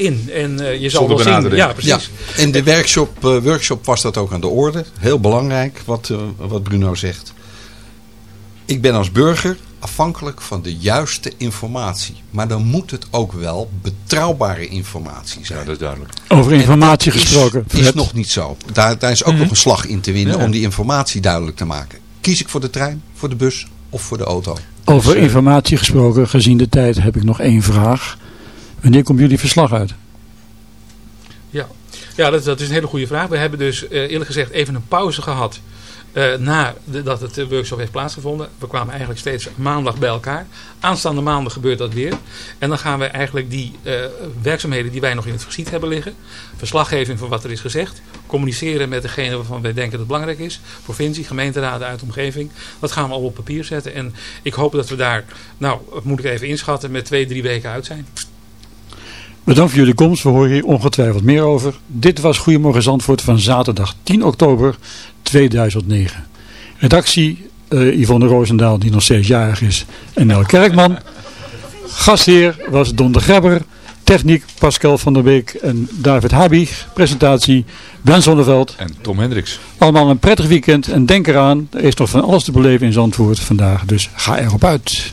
in. En uh, je zal Zonder wel zien. Ja, precies. Ja, in de workshop, eh, workshop was dat ook aan de orde. Heel belangrijk wat, eh, wat Bruno zegt. Ik ben als burger afhankelijk van de juiste informatie. Maar dan moet het ook wel betrouwbare informatie zijn. Ja, dat is duidelijk. Over informatie En dat gesproken. Is, nog niet zo. Daar, daar is ook nog een slag in te winnen Ja. om die informatie duidelijk te maken. Kies ik voor de trein, voor de bus of voor de auto? Over eh, informatie gesproken, gezien de tijd, heb ik nog één vraag. Wanneer komt jullie verslag uit? Ja, dat, dat is een hele goede vraag. We hebben dus eh, eerlijk gezegd even een pauze gehad eh nadat het eh, workshop heeft plaatsgevonden. We kwamen eigenlijk steeds maandag bij elkaar. Aanstaande maandag gebeurt dat weer. En dan gaan we eigenlijk die werkzaamheden die wij nog in het verschiet hebben liggen. Verslaggeving van wat er is gezegd. Communiceren met degene waarvan wij denken dat het belangrijk is. Provincie, gemeenteraden uit de omgeving. Dat gaan we al op papier zetten. En ik hoop dat we daar, nou, moet ik even inschatten, met twee, drie weken uit zijn. Bedankt voor jullie komst, we horen hier ongetwijfeld meer over. Dit was Goedemorgen Zandvoort van zaterdag 10 oktober 2009. Redactie eh, Yvonne Roosendaal, die nog steeds jarig is, en Nel Kerkman. Gastheer was Don de Grebber. Techniek Pascal van der Beek en David Habig. Presentatie Ben Zonneveld. En Tom Hendricks. Allemaal een prettig weekend en denk eraan, er is nog van alles te beleven in Zandvoort vandaag, dus ga erop uit.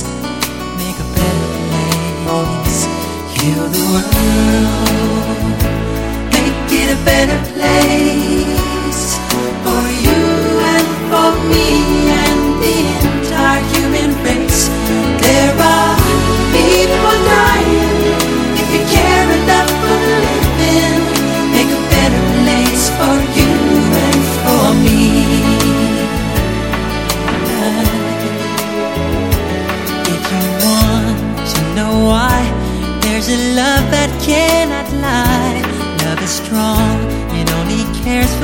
Heal the world, make it a better place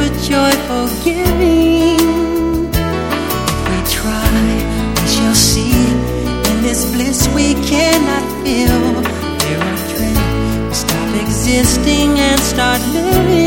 for joyful giving. If we try, we shall see. In this bliss we cannot feel. There are dreams, we stop existing and start living.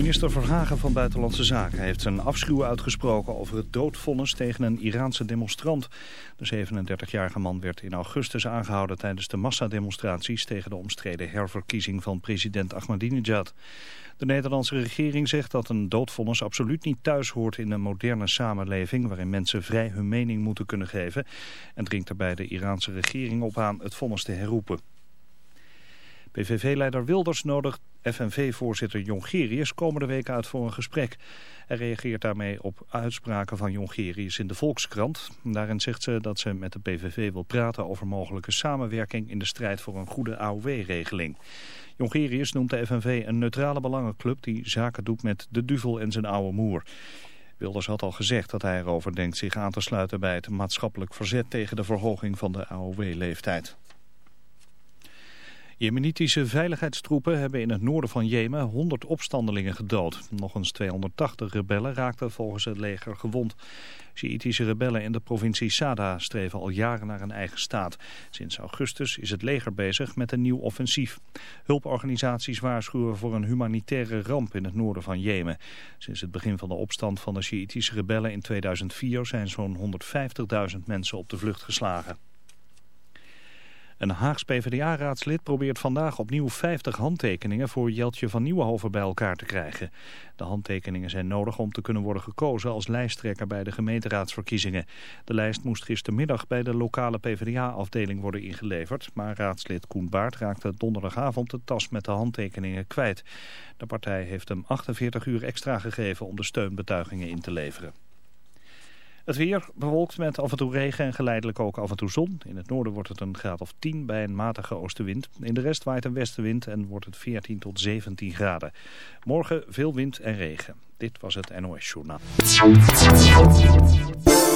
Minister Verhagen van Buitenlandse Zaken heeft zijn afschuw uitgesproken over het doodvonnis tegen een Iraanse demonstrant. De 37-jarige man werd in augustus aangehouden tijdens de massademonstraties tegen de omstreden herverkiezing van president Ahmadinejad. De Nederlandse regering zegt dat een doodvonnis absoluut niet thuis hoort in een moderne samenleving waarin mensen vrij hun mening moeten kunnen geven en dringt daarbij de Iraanse regering op aan het vonnis te herroepen. PVV-leider Wilders nodigt FNV-voorzitter Jongerius komende week uit voor een gesprek. Hij reageert daarmee op uitspraken van Jongerius in de Volkskrant. Daarin zegt ze dat ze met de PVV wil praten over mogelijke samenwerking in de strijd voor een goede AOW-regeling. Jongerius noemt de FNV een neutrale belangenclub die zaken doet met de duvel en zijn oude moer. Wilders had al gezegd dat hij erover denkt zich aan te sluiten bij het maatschappelijk verzet tegen de verhoging van de AOW-leeftijd. Jemenitische veiligheidstroepen hebben in het noorden van Jemen 100 opstandelingen gedood. Nog eens 280 rebellen raakten volgens het leger gewond. Sjiitische rebellen in de provincie Sada streven al jaren naar een eigen staat. Sinds augustus is het leger bezig met een nieuw offensief. Hulporganisaties waarschuwen voor een humanitaire ramp in het noorden van Jemen. Sinds het begin van de opstand van de Sjiitische rebellen in 2004 zijn zo'n 150.000 mensen op de vlucht geslagen. Een Haags PvdA-raadslid probeert vandaag opnieuw 50 handtekeningen voor Jeltje van Nieuwenhoven bij elkaar te krijgen. De handtekeningen zijn nodig om te kunnen worden gekozen als lijsttrekker bij de gemeenteraadsverkiezingen. De lijst moest gistermiddag bij de lokale PvdA-afdeling worden ingeleverd, maar raadslid Koen Baart raakte donderdagavond de tas met de handtekeningen kwijt. De partij heeft hem 48 uur extra gegeven om de steunbetuigingen in te leveren. Het weer bewolkt met af en toe regen en geleidelijk ook af en toe zon. In het noorden wordt het een graad of 10 bij een matige oostenwind. In de rest waait een westenwind en wordt het 14 tot 17 graden. Morgen veel wind en regen. Dit was het NOS Journaal.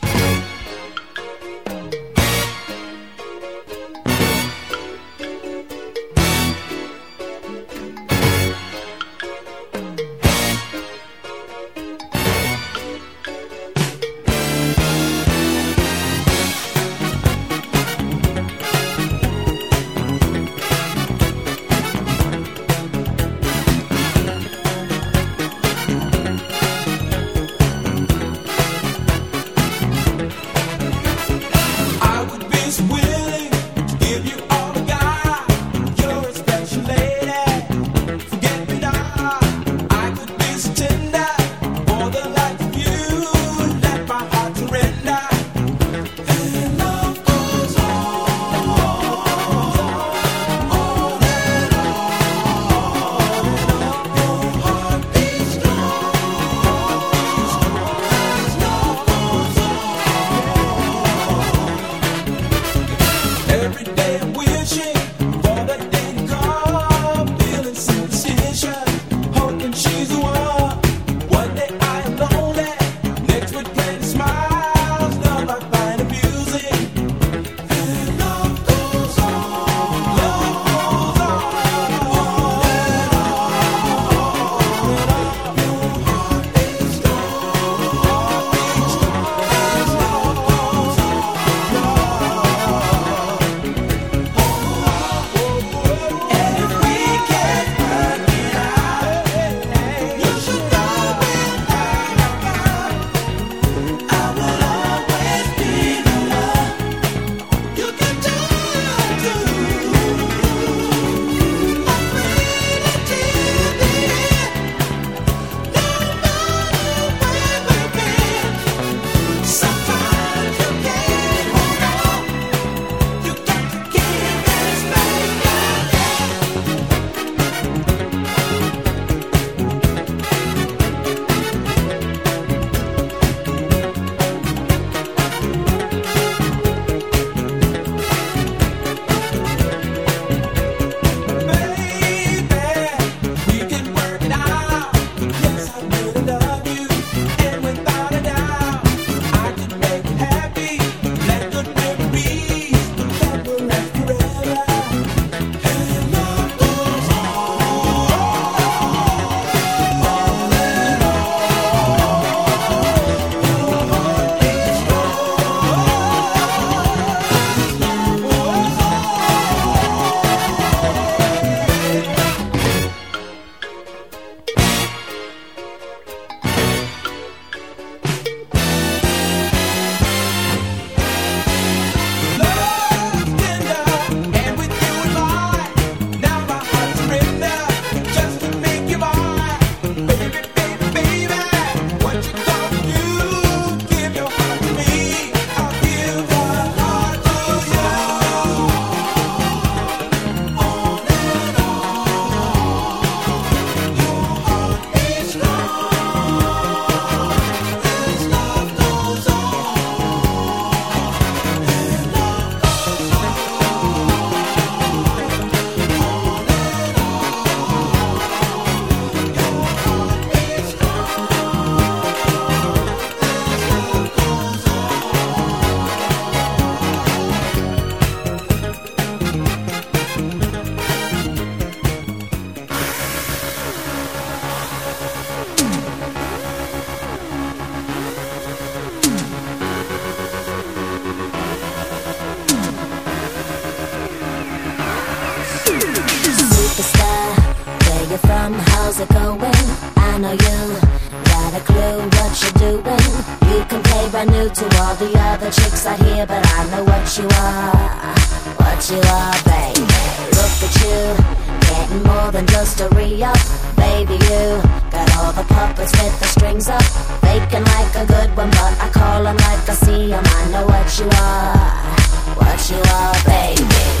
you're see I'm I know what you are, what you are, baby.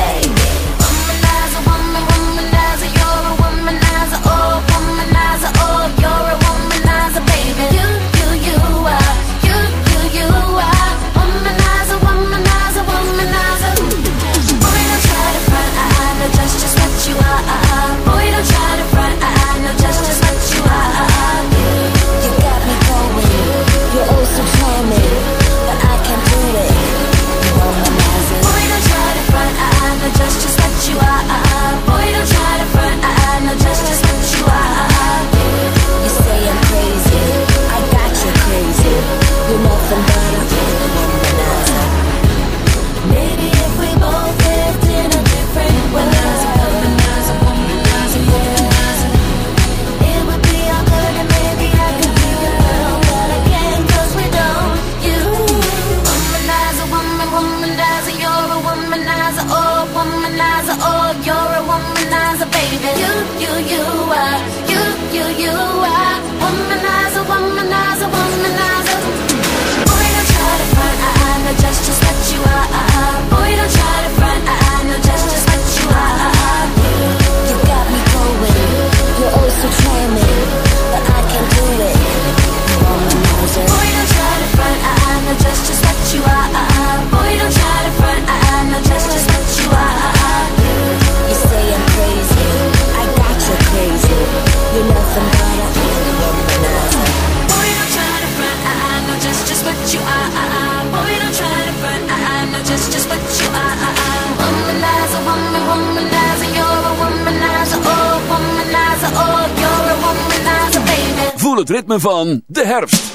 van de herfst.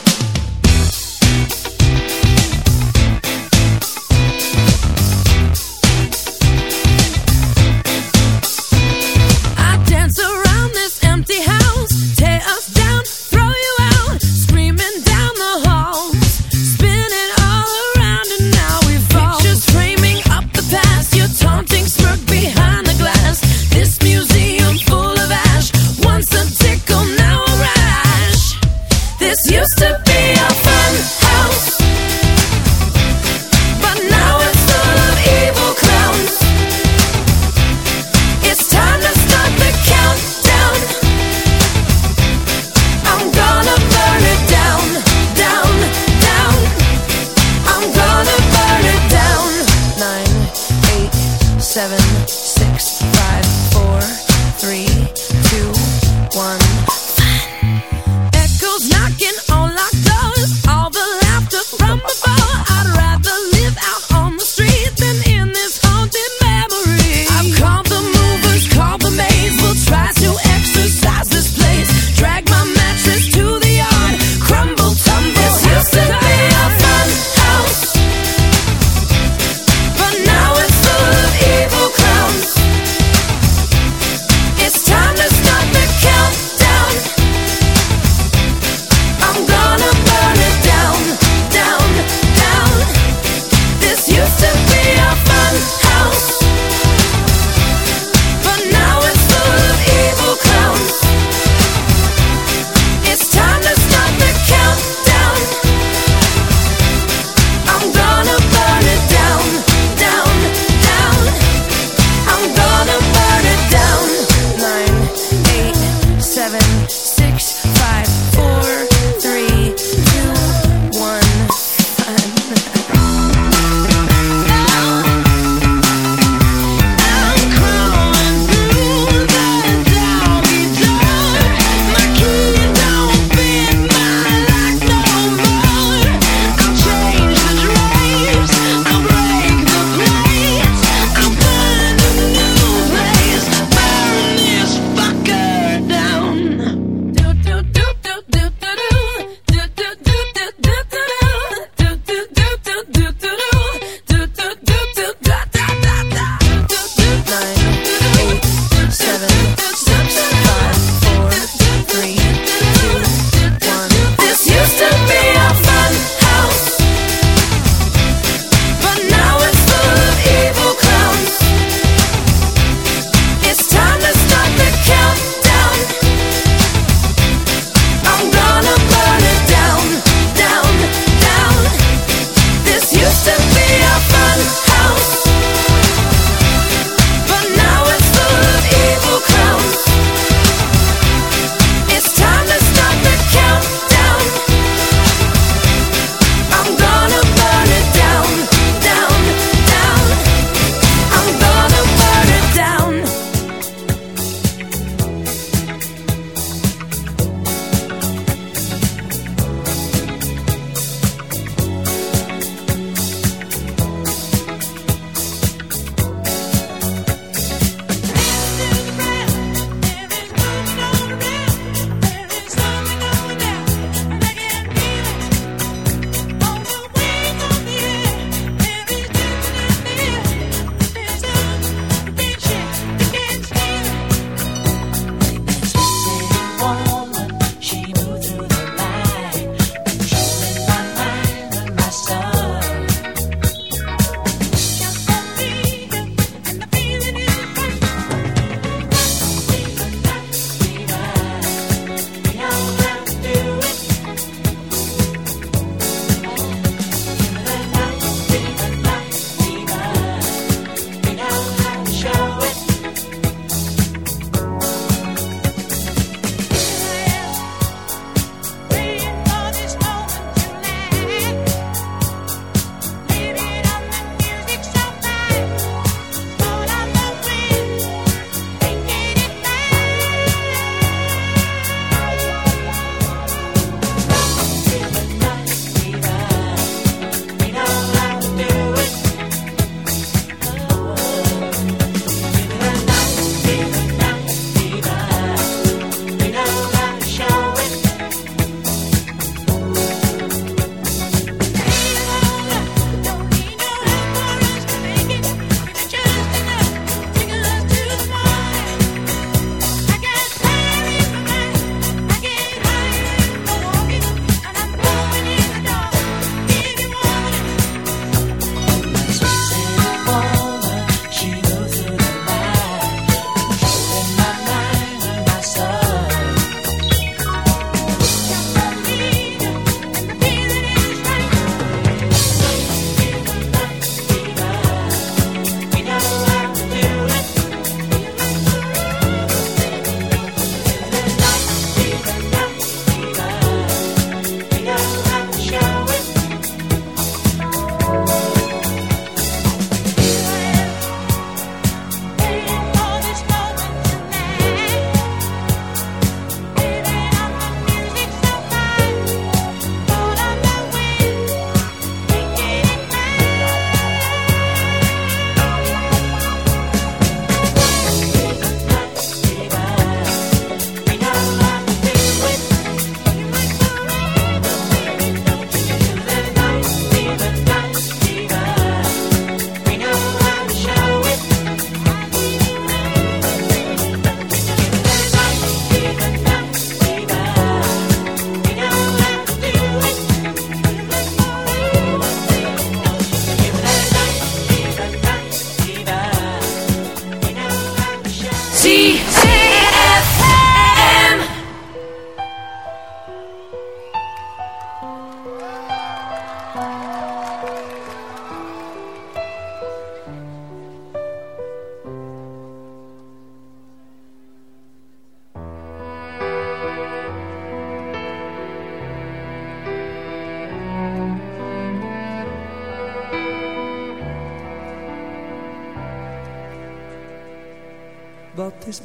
is